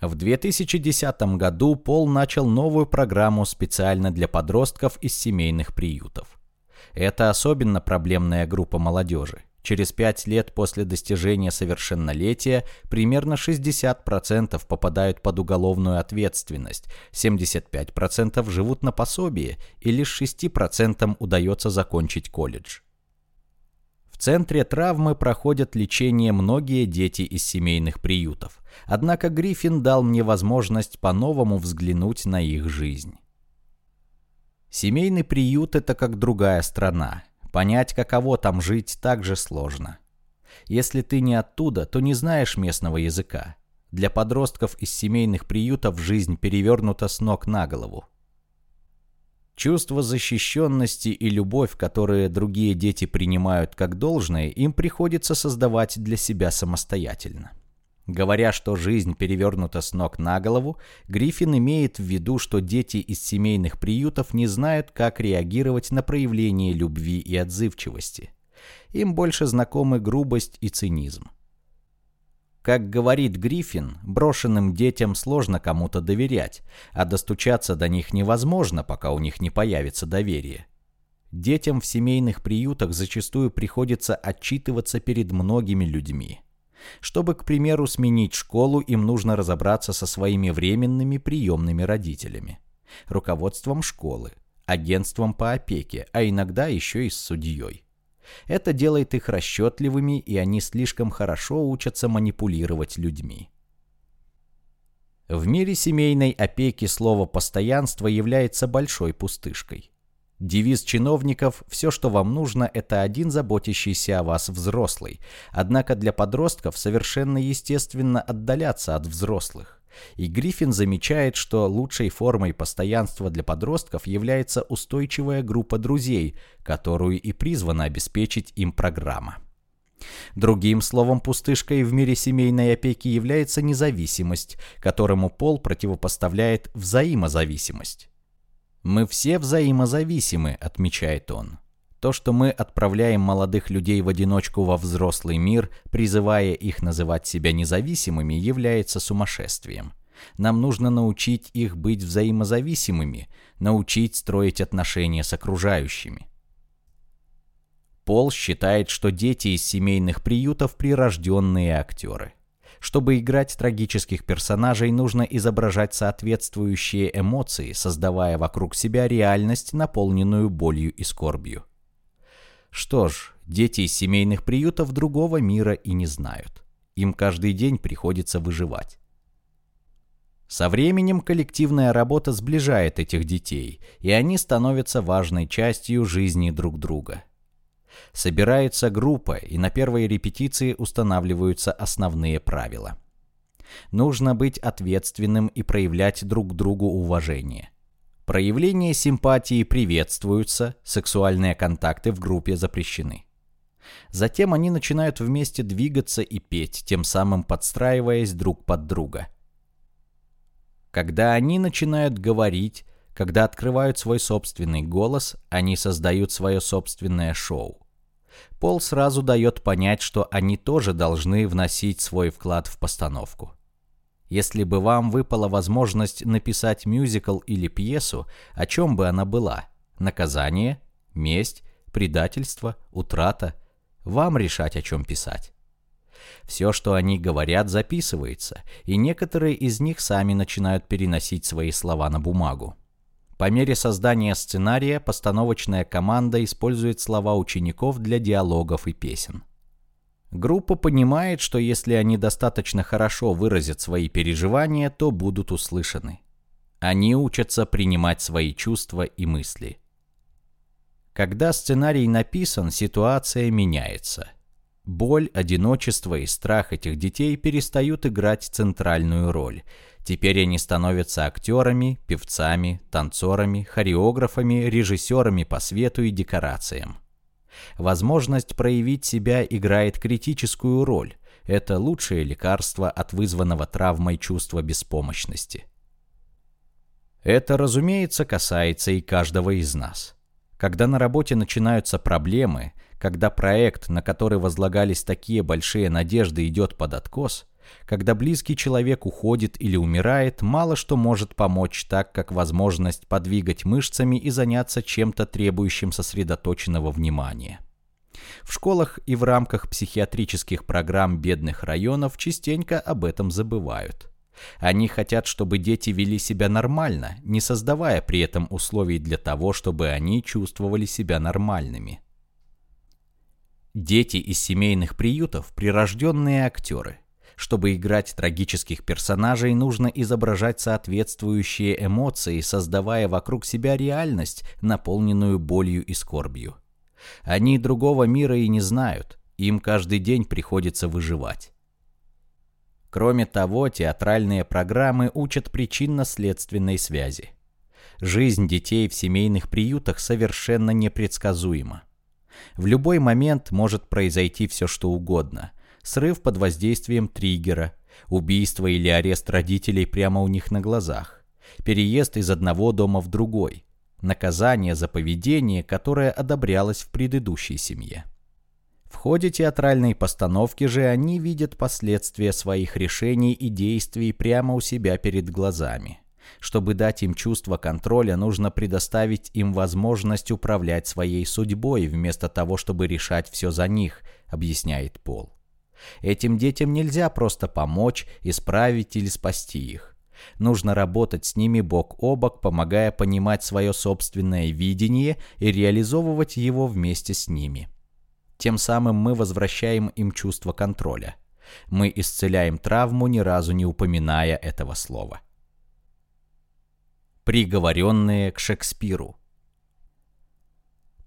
В 2010 году Пол начал новую программу специально для подростков из семейных приютов. Это особенно проблемная группа молодежи. Через 5 лет после достижения совершеннолетия примерно 60% попадают под уголовную ответственность, 75% живут на пособие и лишь 6% удается закончить колледж. В центре травмы проходят лечение многие дети из семейных приютов. Однако Гриффин дал мне возможность по-новому взглянуть на их жизнь. Семейный приют – это как другая страна. Понять, каково там жить, также сложно. Если ты не оттуда, то не знаешь местного языка. Для подростков из семейных приютов жизнь перевернута с ног на голову. Чувство защищенности и любовь, которые другие дети принимают как должное, им приходится создавать для себя самостоятельно. Говоря, что жизнь перевернута с ног на голову, Гриффин имеет в виду, что дети из семейных приютов не знают, как реагировать на проявление любви и отзывчивости. Им больше знакомы грубость и цинизм. Как говорит Гриффин, брошенным детям сложно кому-то доверять, а достучаться до них невозможно, пока у них не появится доверие. Детям в семейных приютах зачастую приходится отчитываться перед многими людьми. Чтобы, к примеру, сменить школу, им нужно разобраться со своими временными приемными родителями, руководством школы, агентством по опеке, а иногда еще и с судьей. Это делает их расчетливыми, и они слишком хорошо учатся манипулировать людьми. В мире семейной опеки слово «постоянство» является большой пустышкой. Девиз чиновников «все, что вам нужно, это один заботящийся о вас взрослый». Однако для подростков совершенно естественно отдаляться от взрослых. И Гриффин замечает, что лучшей формой постоянства для подростков является устойчивая группа друзей, которую и призвана обеспечить им программа. Другим словом, пустышкой в мире семейной опеки является независимость, которому пол противопоставляет взаимозависимость. «Мы все взаимозависимы», — отмечает он. То, что мы отправляем молодых людей в одиночку во взрослый мир, призывая их называть себя независимыми, является сумасшествием. Нам нужно научить их быть взаимозависимыми, научить строить отношения с окружающими. Пол считает, что дети из семейных приютов – прирожденные актеры. Чтобы играть трагических персонажей, нужно изображать соответствующие эмоции, создавая вокруг себя реальность, наполненную болью и скорбью. Что ж, дети из семейных приютов другого мира и не знают. Им каждый день приходится выживать. Со временем коллективная работа сближает этих детей, и они становятся важной частью жизни друг друга. Собирается группа, и на первой репетиции устанавливаются основные правила. Нужно быть ответственным и проявлять друг другу уважение. Проявления симпатии приветствуются, сексуальные контакты в группе запрещены. Затем они начинают вместе двигаться и петь, тем самым подстраиваясь друг под друга. Когда они начинают говорить, когда открывают свой собственный голос, они создают свое собственное шоу. Пол сразу дает понять, что они тоже должны вносить свой вклад в постановку. Если бы вам выпала возможность написать мюзикл или пьесу, о чем бы она была? Наказание? Месть? Предательство? Утрата? Вам решать, о чем писать. Все, что они говорят, записывается, и некоторые из них сами начинают переносить свои слова на бумагу. По мере создания сценария постановочная команда использует слова учеников для диалогов и песен. Группа понимает, что если они достаточно хорошо выразят свои переживания, то будут услышаны. Они учатся принимать свои чувства и мысли. Когда сценарий написан, ситуация меняется. Боль, одиночество и страх этих детей перестают играть центральную роль. Теперь они становятся актерами, певцами, танцорами, хореографами, режиссерами по свету и декорациям. Возможность проявить себя играет критическую роль. Это лучшее лекарство от вызванного травмой чувства беспомощности. Это, разумеется, касается и каждого из нас. Когда на работе начинаются проблемы, когда проект, на который возлагались такие большие надежды, идет под откос, когда близкий человек уходит или умирает, мало что может помочь так, как возможность подвигать мышцами и заняться чем-то требующим сосредоточенного внимания. В школах и в рамках психиатрических программ бедных районов частенько об этом забывают. Они хотят, чтобы дети вели себя нормально, не создавая при этом условий для того, чтобы они чувствовали себя нормальными. Дети из семейных приютов – прирожденные актеры. Чтобы играть трагических персонажей, нужно изображать соответствующие эмоции, создавая вокруг себя реальность, наполненную болью и скорбью. Они другого мира и не знают, им каждый день приходится выживать. Кроме того, театральные программы учат причинно-следственной связи. Жизнь детей в семейных приютах совершенно непредсказуема. В любой момент может произойти все что угодно. Срыв под воздействием триггера, убийство или арест родителей прямо у них на глазах, переезд из одного дома в другой, наказание за поведение, которое одобрялось в предыдущей семье. В ходе театральной постановки же они видят последствия своих решений и действий прямо у себя перед глазами. Чтобы дать им чувство контроля, нужно предоставить им возможность управлять своей судьбой, вместо того, чтобы решать все за них, объясняет Пол. Этим детям нельзя просто помочь, исправить или спасти их. Нужно работать с ними бок о бок, помогая понимать свое собственное видение и реализовывать его вместе с ними. Тем самым мы возвращаем им чувство контроля. Мы исцеляем травму, ни разу не упоминая этого слова. Приговоренные к Шекспиру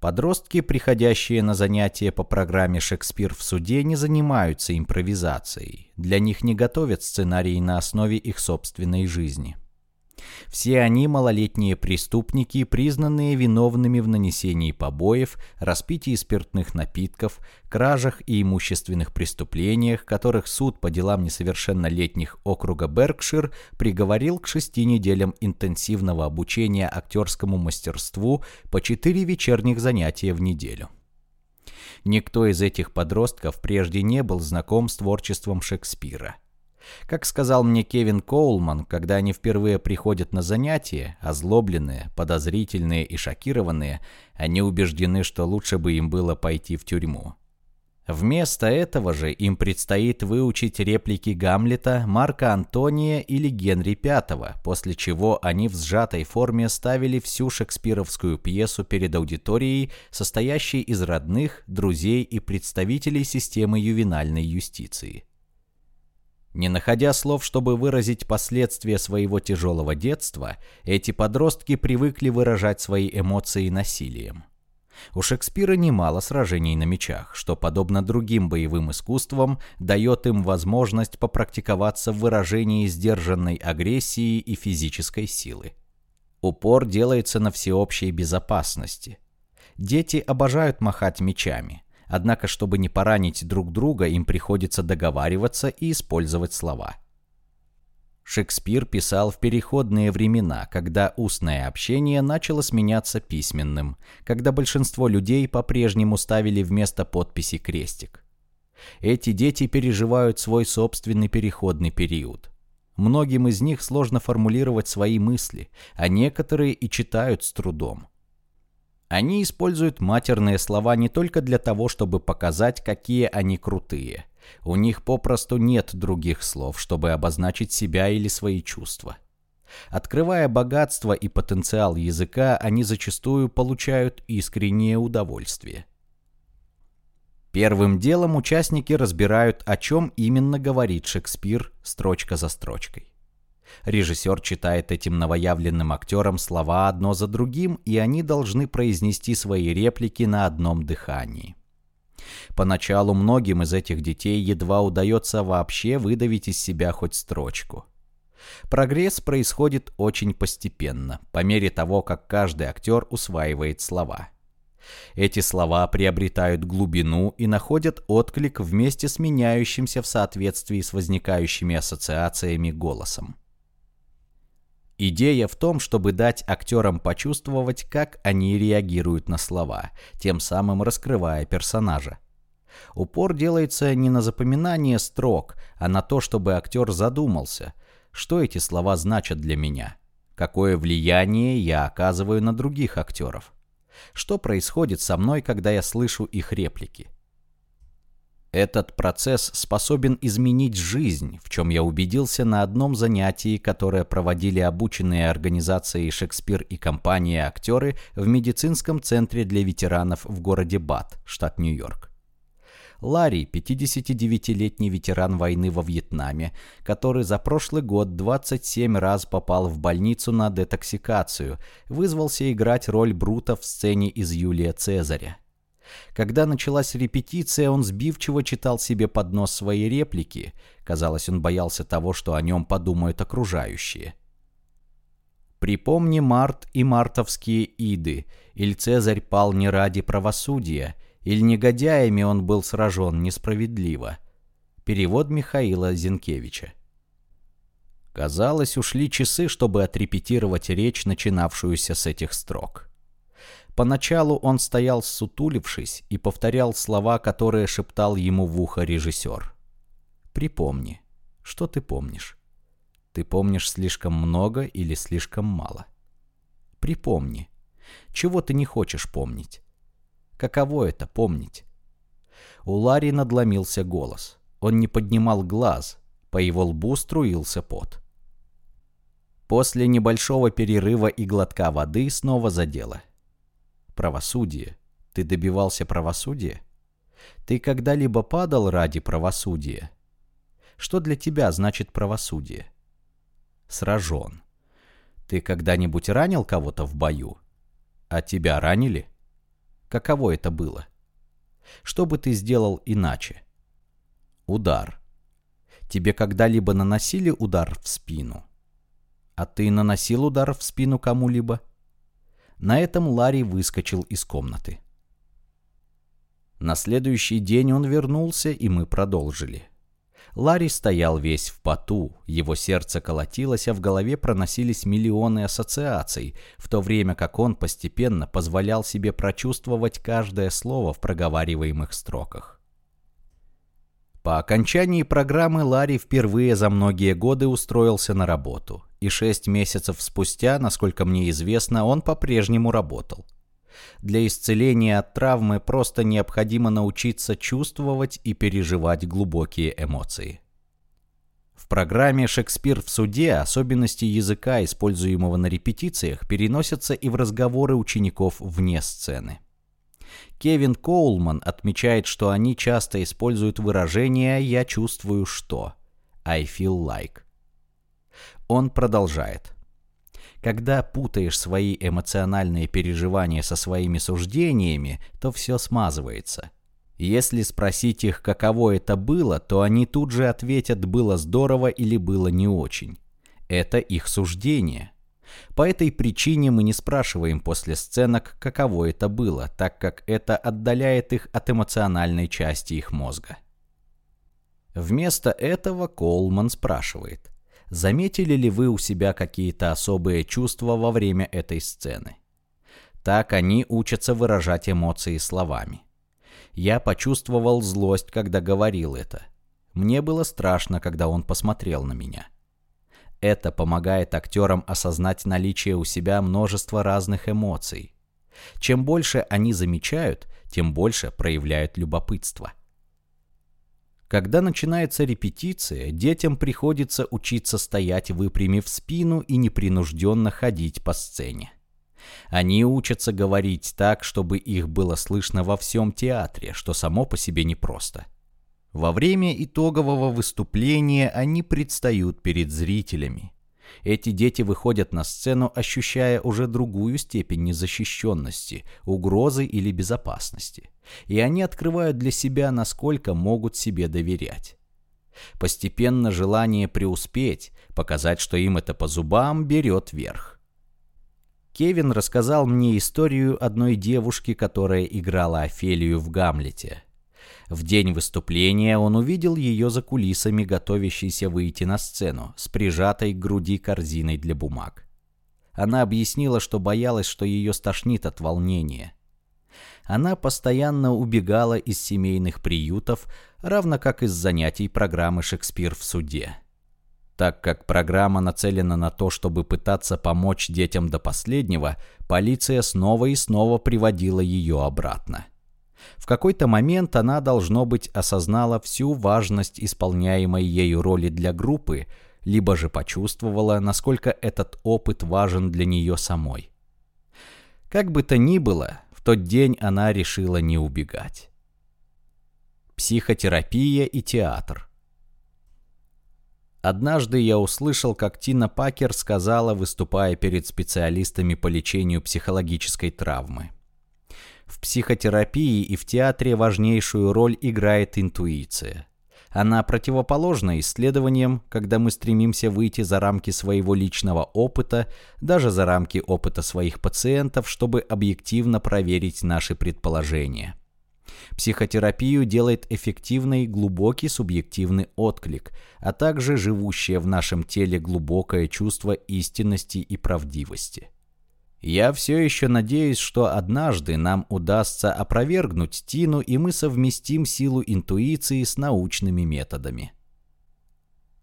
Подростки, приходящие на занятия по программе «Шекспир в суде», не занимаются импровизацией. Для них не готовят сценарии на основе их собственной жизни. Все они малолетние преступники, признанные виновными в нанесении побоев, распитии спиртных напитков, кражах и имущественных преступлениях, которых суд по делам несовершеннолетних округа Беркшир приговорил к шести неделям интенсивного обучения актерскому мастерству по четыре вечерних занятия в неделю. Никто из этих подростков прежде не был знаком с творчеством Шекспира. Как сказал мне Кевин Коулман, когда они впервые приходят на занятия, озлобленные, подозрительные и шокированные, они убеждены, что лучше бы им было пойти в тюрьму. Вместо этого же им предстоит выучить реплики Гамлета, Марка Антония или Генри V, после чего они в сжатой форме ставили всю шекспировскую пьесу перед аудиторией, состоящей из родных, друзей и представителей системы ювенальной юстиции. Не находя слов, чтобы выразить последствия своего тяжелого детства, эти подростки привыкли выражать свои эмоции насилием. У Шекспира немало сражений на мечах, что, подобно другим боевым искусствам, дает им возможность попрактиковаться в выражении сдержанной агрессии и физической силы. Упор делается на всеобщей безопасности. Дети обожают махать мечами – Однако, чтобы не поранить друг друга, им приходится договариваться и использовать слова. Шекспир писал в переходные времена, когда устное общение начало сменяться письменным, когда большинство людей по-прежнему ставили вместо подписи крестик. Эти дети переживают свой собственный переходный период. Многим из них сложно формулировать свои мысли, а некоторые и читают с трудом. Они используют матерные слова не только для того, чтобы показать, какие они крутые. У них попросту нет других слов, чтобы обозначить себя или свои чувства. Открывая богатство и потенциал языка, они зачастую получают искреннее удовольствие. Первым делом участники разбирают, о чем именно говорит Шекспир строчка за строчкой. Режиссер читает этим новоявленным актерам слова одно за другим, и они должны произнести свои реплики на одном дыхании. Поначалу многим из этих детей едва удается вообще выдавить из себя хоть строчку. Прогресс происходит очень постепенно, по мере того, как каждый актер усваивает слова. Эти слова приобретают глубину и находят отклик вместе с меняющимся в соответствии с возникающими ассоциациями голосом. Идея в том, чтобы дать актерам почувствовать, как они реагируют на слова, тем самым раскрывая персонажа. Упор делается не на запоминание строк, а на то, чтобы актер задумался, что эти слова значат для меня, какое влияние я оказываю на других актеров. Что происходит со мной, когда я слышу их реплики? Этот процесс способен изменить жизнь, в чем я убедился на одном занятии, которое проводили обученные организацией «Шекспир» и компания актеры в медицинском центре для ветеранов в городе Бат, штат Нью-Йорк. Ларри, 59-летний ветеран войны во Вьетнаме, который за прошлый год 27 раз попал в больницу на детоксикацию, вызвался играть роль Брута в сцене из Юлия Цезаря. Когда началась репетиция, он сбивчиво читал себе под нос свои реплики. Казалось, он боялся того, что о нем подумают окружающие. «Припомни март и мартовские иды, иль Цезарь пал не ради правосудия, или негодяями он был сражен несправедливо. Перевод Михаила Зинкевича. Казалось, ушли часы, чтобы отрепетировать речь, начинавшуюся с этих строк. Поначалу он стоял сутулившись и повторял слова, которые шептал ему в ухо режиссер. «Припомни. Что ты помнишь? Ты помнишь слишком много или слишком мало? Припомни. Чего ты не хочешь помнить? Каково это помнить? У Ларри надломился голос. Он не поднимал глаз, по его лбу струился пот. После небольшого перерыва и глотка воды снова задело. Правосудие. Ты добивался правосудия? Ты когда-либо падал ради правосудия? Что для тебя значит правосудие? Сражен. Ты когда-нибудь ранил кого-то в бою? А тебя ранили? Каково это было? Что бы ты сделал иначе? Удар. Тебе когда-либо наносили удар в спину? А ты наносил удар в спину кому-либо? На этом Ларри выскочил из комнаты. На следующий день он вернулся, и мы продолжили. Ларри стоял весь в поту, его сердце колотилось, а в голове проносились миллионы ассоциаций, в то время как он постепенно позволял себе прочувствовать каждое слово в проговариваемых строках. По окончании программы Ларри впервые за многие годы устроился на работу, и шесть месяцев спустя, насколько мне известно, он по-прежнему работал. Для исцеления от травмы просто необходимо научиться чувствовать и переживать глубокие эмоции. В программе «Шекспир в суде» особенности языка, используемого на репетициях, переносятся и в разговоры учеников вне сцены. Кевин Коулман отмечает, что они часто используют выражение «я чувствую что» «I feel like». Он продолжает. Когда путаешь свои эмоциональные переживания со своими суждениями, то все смазывается. Если спросить их, каково это было, то они тут же ответят «было здорово» или «было не очень». Это их суждение. По этой причине мы не спрашиваем после сценок, каково это было, так как это отдаляет их от эмоциональной части их мозга. Вместо этого Колман спрашивает, Заметили ли вы у себя какие-то особые чувства во время этой сцены? Так они учатся выражать эмоции словами. Я почувствовал злость, когда говорил это. Мне было страшно, когда он посмотрел на меня. Это помогает актерам осознать наличие у себя множества разных эмоций. Чем больше они замечают, тем больше проявляют любопытство. Когда начинается репетиция, детям приходится учиться стоять, выпрямив спину и непринужденно ходить по сцене. Они учатся говорить так, чтобы их было слышно во всем театре, что само по себе непросто. Во время итогового выступления они предстают перед зрителями. Эти дети выходят на сцену, ощущая уже другую степень незащищенности, угрозы или безопасности. И они открывают для себя, насколько могут себе доверять. Постепенно желание преуспеть, показать, что им это по зубам, берет верх. Кевин рассказал мне историю одной девушки, которая играла Офелию в «Гамлете». В день выступления он увидел ее за кулисами, готовящейся выйти на сцену, с прижатой к груди корзиной для бумаг. Она объяснила, что боялась, что ее стошнит от волнения. Она постоянно убегала из семейных приютов, равно как из занятий программы «Шекспир в суде». Так как программа нацелена на то, чтобы пытаться помочь детям до последнего, полиция снова и снова приводила ее обратно. В какой-то момент она, должно быть, осознала всю важность исполняемой ею роли для группы, либо же почувствовала, насколько этот опыт важен для нее самой. Как бы то ни было, в тот день она решила не убегать. Психотерапия и театр. Однажды я услышал, как Тина Пакер сказала, выступая перед специалистами по лечению психологической травмы. В психотерапии и в театре важнейшую роль играет интуиция. Она противоположна исследованиям, когда мы стремимся выйти за рамки своего личного опыта, даже за рамки опыта своих пациентов, чтобы объективно проверить наши предположения. Психотерапию делает эффективный глубокий субъективный отклик, а также живущее в нашем теле глубокое чувство истинности и правдивости. Я все еще надеюсь, что однажды нам удастся опровергнуть Тину, и мы совместим силу интуиции с научными методами.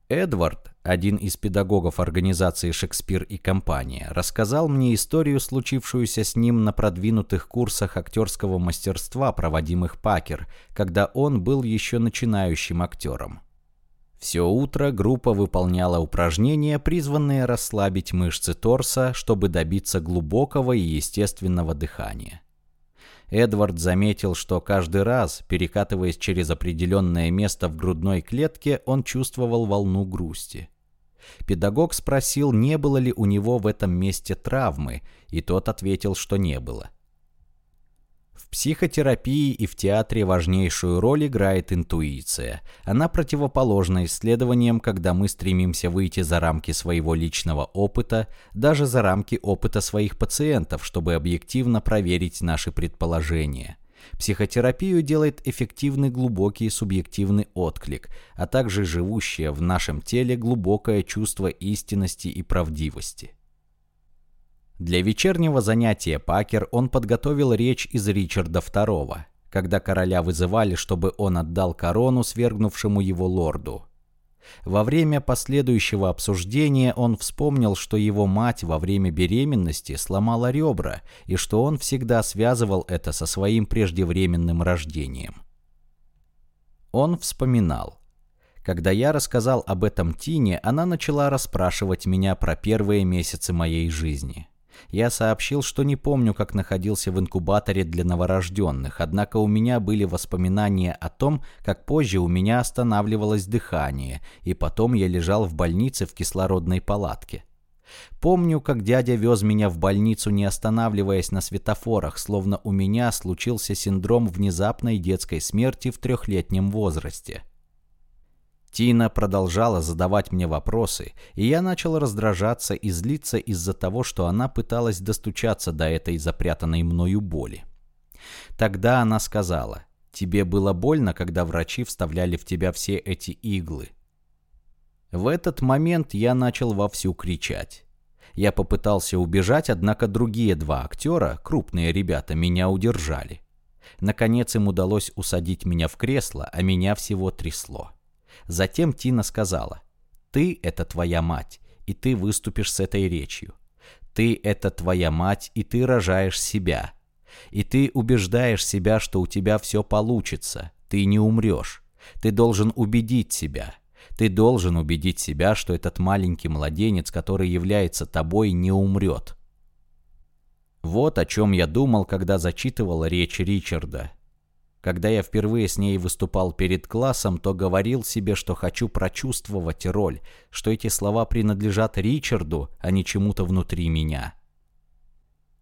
Эдвард, один из педагогов организации «Шекспир и компания», рассказал мне историю, случившуюся с ним на продвинутых курсах актерского мастерства, проводимых Пакер, когда он был еще начинающим актером. Все утро группа выполняла упражнения, призванные расслабить мышцы торса, чтобы добиться глубокого и естественного дыхания. Эдвард заметил, что каждый раз, перекатываясь через определенное место в грудной клетке, он чувствовал волну грусти. Педагог спросил, не было ли у него в этом месте травмы, и тот ответил, что не было. В психотерапии и в театре важнейшую роль играет интуиция. Она противоположна исследованиям, когда мы стремимся выйти за рамки своего личного опыта, даже за рамки опыта своих пациентов, чтобы объективно проверить наши предположения. Психотерапию делает эффективный глубокий субъективный отклик, а также живущее в нашем теле глубокое чувство истинности и правдивости. Для вечернего занятия Пакер он подготовил речь из Ричарда II, когда короля вызывали, чтобы он отдал корону свергнувшему его лорду. Во время последующего обсуждения он вспомнил, что его мать во время беременности сломала ребра и что он всегда связывал это со своим преждевременным рождением. Он вспоминал. Когда я рассказал об этом Тине, она начала расспрашивать меня про первые месяцы моей жизни. Я сообщил, что не помню, как находился в инкубаторе для новорожденных, однако у меня были воспоминания о том, как позже у меня останавливалось дыхание, и потом я лежал в больнице в кислородной палатке. Помню, как дядя вез меня в больницу, не останавливаясь на светофорах, словно у меня случился синдром внезапной детской смерти в трехлетнем возрасте. Тина продолжала задавать мне вопросы, и я начал раздражаться и злиться из-за того, что она пыталась достучаться до этой запрятанной мною боли. Тогда она сказала, «Тебе было больно, когда врачи вставляли в тебя все эти иглы?» В этот момент я начал вовсю кричать. Я попытался убежать, однако другие два актера, крупные ребята, меня удержали. Наконец им удалось усадить меня в кресло, а меня всего трясло. Затем Тина сказала, «Ты — это твоя мать, и ты выступишь с этой речью. Ты — это твоя мать, и ты рожаешь себя. И ты убеждаешь себя, что у тебя все получится, ты не умрешь. Ты должен убедить себя. Ты должен убедить себя, что этот маленький младенец, который является тобой, не умрет. Вот о чем я думал, когда зачитывал речь Ричарда. Когда я впервые с ней выступал перед классом, то говорил себе, что хочу прочувствовать роль, что эти слова принадлежат Ричарду, а не чему-то внутри меня.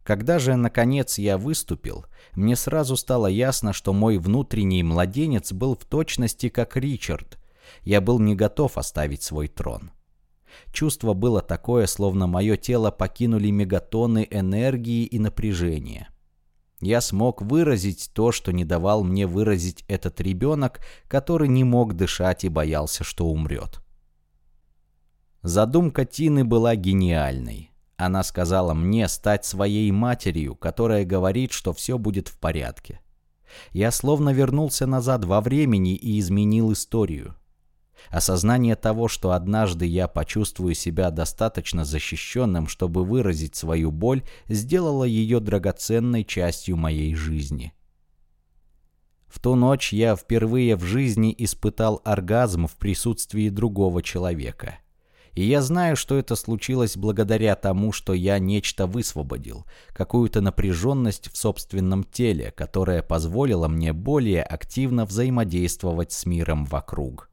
Когда же, наконец, я выступил, мне сразу стало ясно, что мой внутренний младенец был в точности как Ричард. Я был не готов оставить свой трон. Чувство было такое, словно мое тело покинули мегатонны энергии и напряжения. Я смог выразить то, что не давал мне выразить этот ребенок, который не мог дышать и боялся, что умрет. Задумка Тины была гениальной. Она сказала мне стать своей матерью, которая говорит, что все будет в порядке. Я словно вернулся назад во времени и изменил историю. Осознание того, что однажды я почувствую себя достаточно защищенным, чтобы выразить свою боль, сделало ее драгоценной частью моей жизни. В ту ночь я впервые в жизни испытал оргазм в присутствии другого человека. И я знаю, что это случилось благодаря тому, что я нечто высвободил, какую-то напряженность в собственном теле, которая позволила мне более активно взаимодействовать с миром вокруг.